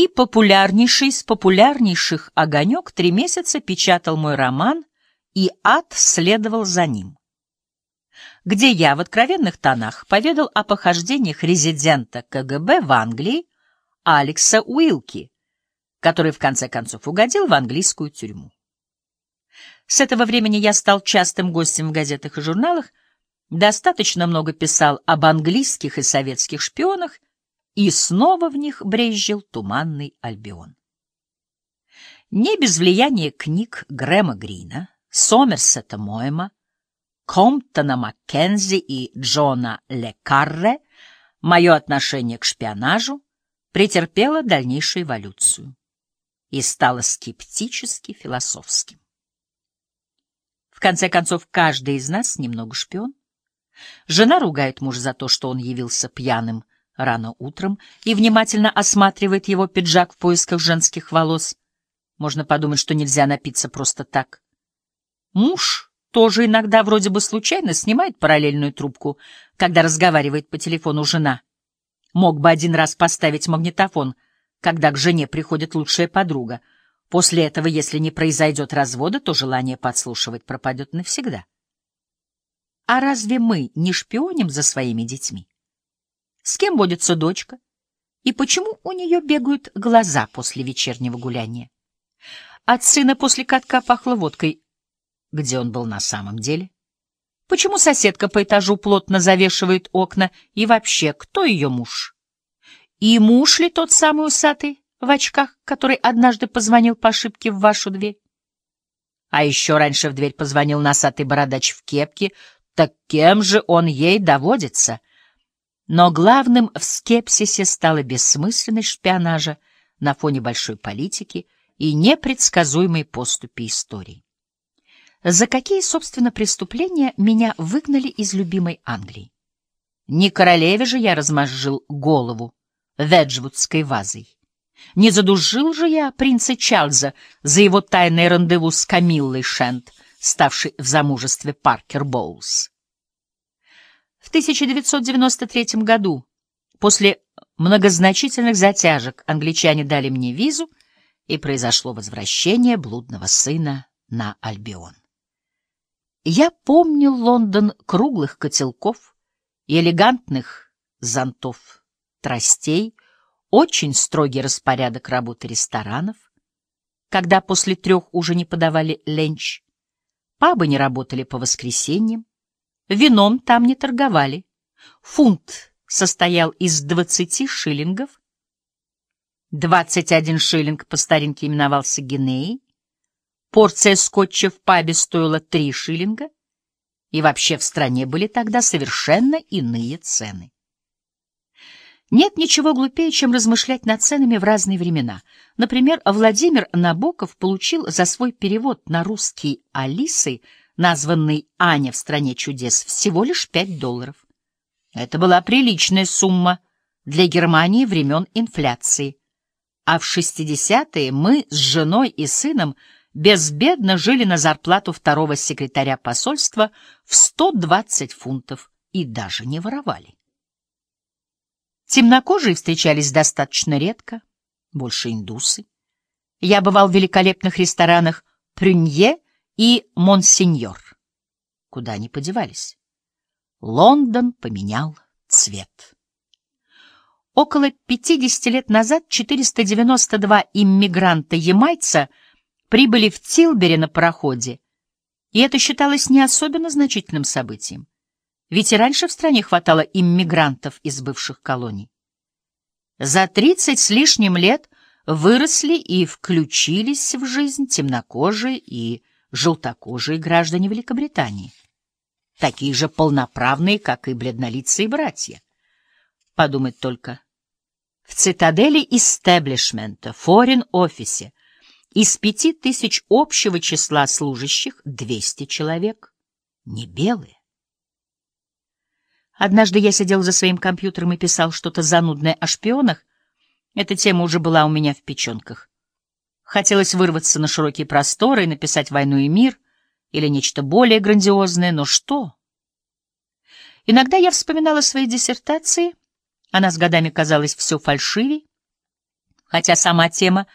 И популярнейший из популярнейших «Огонек» три месяца печатал мой роман, и ад следовал за ним где я в откровенных тонах поведал о похождениях резидента КГБ в Англии Алекса Уилки, который в конце концов угодил в английскую тюрьму. С этого времени я стал частым гостем в газетах и журналах, достаточно много писал об английских и советских шпионах, и снова в них брезжил туманный Альбион. Не без влияния книг Грэма Грина, Сомерсета Моэма, Комптона Маккензи и Джона Ле Карре мое отношение к шпионажу претерпело дальнейшую эволюцию и стало скептически философским. В конце концов, каждый из нас немного шпион. Жена ругает мужа за то, что он явился пьяным рано утром и внимательно осматривает его пиджак в поисках женских волос. Можно подумать, что нельзя напиться просто так. Муж тоже иногда вроде бы случайно снимает параллельную трубку, когда разговаривает по телефону жена. Мог бы один раз поставить магнитофон, когда к жене приходит лучшая подруга. После этого, если не произойдет развода, то желание подслушивать пропадет навсегда. А разве мы не шпионим за своими детьми? С кем водится дочка? И почему у нее бегают глаза после вечернего гуляния? От сына после катка пахло водкой, где он был на самом деле? Почему соседка по этажу плотно завешивает окна? И вообще, кто ее муж? И муж ли тот самый усатый в очках, который однажды позвонил по ошибке в вашу дверь? А еще раньше в дверь позвонил носатый бородач в кепке. Так кем же он ей доводится? Но главным в скепсисе стала бессмысленность шпионажа на фоне большой политики и непредсказуемой поступи истории. За какие, собственно, преступления меня выгнали из любимой Англии? Не королеве же я размозжил голову веджвудской вазой. Не задушил же я принца Чарльза за его тайное рандеву с Камиллой Шент, ставшей в замужестве Паркер Боулс. В 1993 году, после многозначительных затяжек, англичане дали мне визу, и произошло возвращение блудного сына на Альбион. Я помню Лондон круглых котелков и элегантных зонтов, тростей, очень строгий распорядок работы ресторанов, когда после трех уже не подавали ленч, пабы не работали по воскресеньям, вином там не торговали, фунт состоял из двадцати шиллингов, двадцать один шиллинг по старинке именовался гинеей, Порция скотча в пабе стоила три шиллинга, и вообще в стране были тогда совершенно иные цены. Нет ничего глупее, чем размышлять над ценами в разные времена. Например, Владимир Набоков получил за свой перевод на русский Алисы, названный «Аня в стране чудес», всего лишь пять долларов. Это была приличная сумма для Германии времен инфляции. А в 60-е мы с женой и сыном – безбедно жили на зарплату второго секретаря посольства в 120 фунтов и даже не воровали. Темнокожие встречались достаточно редко, больше индусы. Я бывал в великолепных ресторанах «Прюнье» и «Монсеньор». Куда они подевались? Лондон поменял цвет. Около 50 лет назад 492 иммигранта-ямайца — прибыли в Тилбери на пароходе, и это считалось не особенно значительным событием, ведь и раньше в стране хватало иммигрантов из бывших колоний. За тридцать с лишним лет выросли и включились в жизнь темнокожие и желтокожие граждане Великобритании, такие же полноправные, как и бледнолицые братья. Подумать только. В цитадели истеблишмента, форин-офисе, из пяти тысяч общего числа служащих двести человек не белые. Однажды я сидел за своим компьютером и писал что-то занудное о шпионах. Эта тема уже была у меня в печенках. Хотелось вырваться на широкие просторы и написать «Войну и мир» или нечто более грандиозное, но что? Иногда я вспоминала свои диссертации, она с годами казалась все фальшивей, хотя сама тема